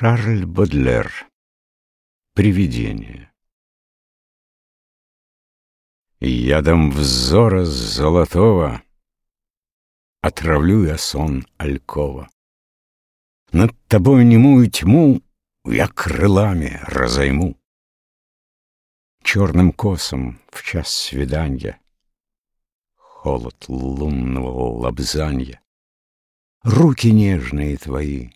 Шарль Бодлер. Привидение. Ядом взора золотого Отравлю я сон Алькова. Над тобой немую тьму Я крылами разойму. Черным косом в час свиданья Холод лунного лобзанья Руки нежные твои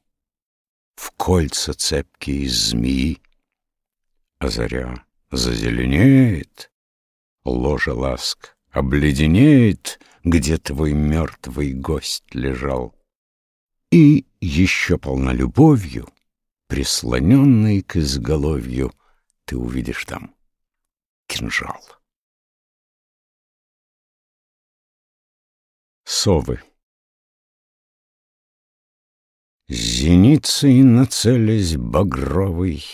В кольца цепкие змеи, А заря зазеленеет, Ложа ласк обледенеет, Где твой мертвый гость лежал. И еще полна любовью, Прислоненный к изголовью, Ты увидишь там кинжал. Совы Зеницей нацелясь багровый,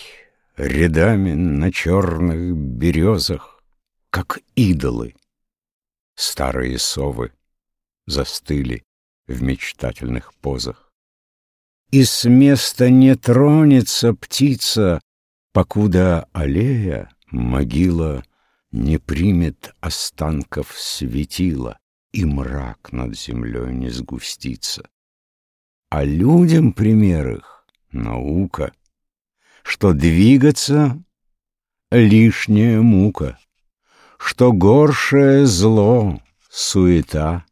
Рядами на черных березах, Как идолы, старые совы Застыли в мечтательных позах. И с места не тронется птица, Покуда аллея, могила Не примет останков светила, И мрак над землей не сгустится. А людям пример их — наука, Что двигаться — лишняя мука, Что горшее зло — суета,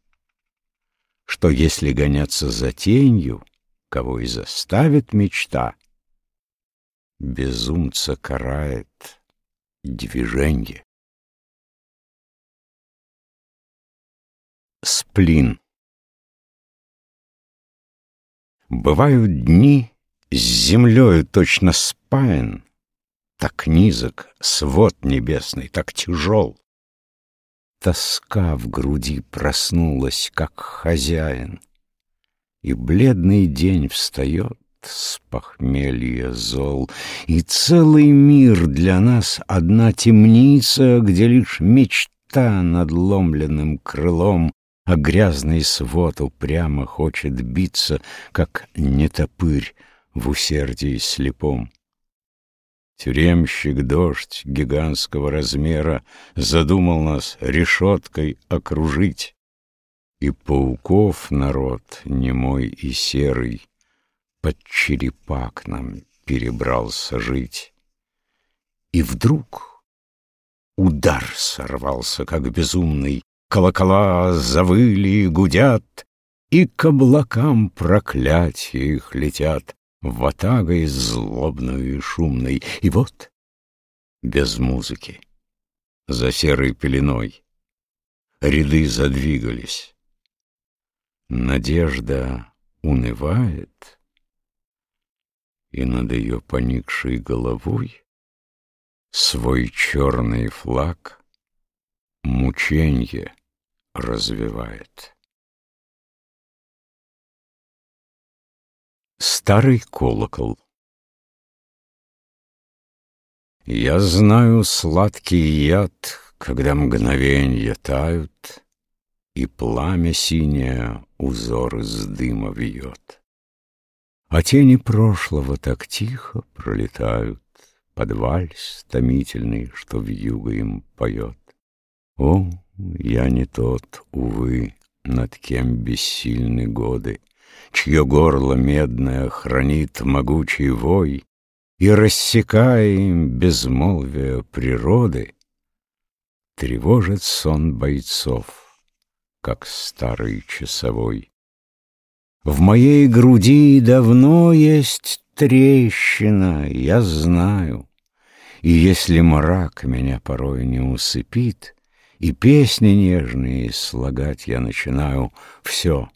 Что если гоняться за тенью, Кого и заставит мечта, Безумца карает движенье. Сплин Бывают дни с землею точно спаян, Так низок свод небесный, так тяжел. Тоска в груди проснулась, как хозяин, И бледный день встает с похмелья зол, И целый мир для нас одна темница, Где лишь мечта над ломленным крылом а грязный свод упрямо хочет биться, как нетопырь в усердии слепом. Тюремщик дождь гигантского размера Задумал нас решеткой окружить, И пауков народ немой и серый Под черепак нам перебрался жить. И вдруг удар сорвался, как безумный, Колокола завыли и гудят, И к облакам проклятия их летят, Ватагой злобной и шумной. И вот, без музыки, за серой пеленой, Ряды задвигались. Надежда унывает, И над ее поникшей головой Свой черный флаг мученье развивает. Старый колокол Я знаю сладкий яд, Когда мгновенья тают, И пламя синее узор из дыма вьет. А тени прошлого так тихо пролетают Под вальс томительный, что вьюга им поет. О, я не тот, увы, над кем бессильны годы, Чье горло медное хранит могучий вой, И, рассекая им безмолвие природы, Тревожит сон бойцов, как старый часовой. В моей груди давно есть трещина, я знаю, И если мрак меня порой не усыпит, и песни нежные слагать я начинаю все.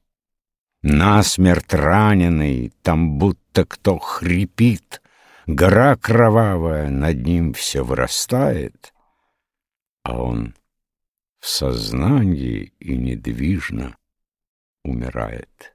Насмерть раненый, там будто кто хрипит, Гора кровавая над ним все вырастает, А он в сознании и недвижно умирает.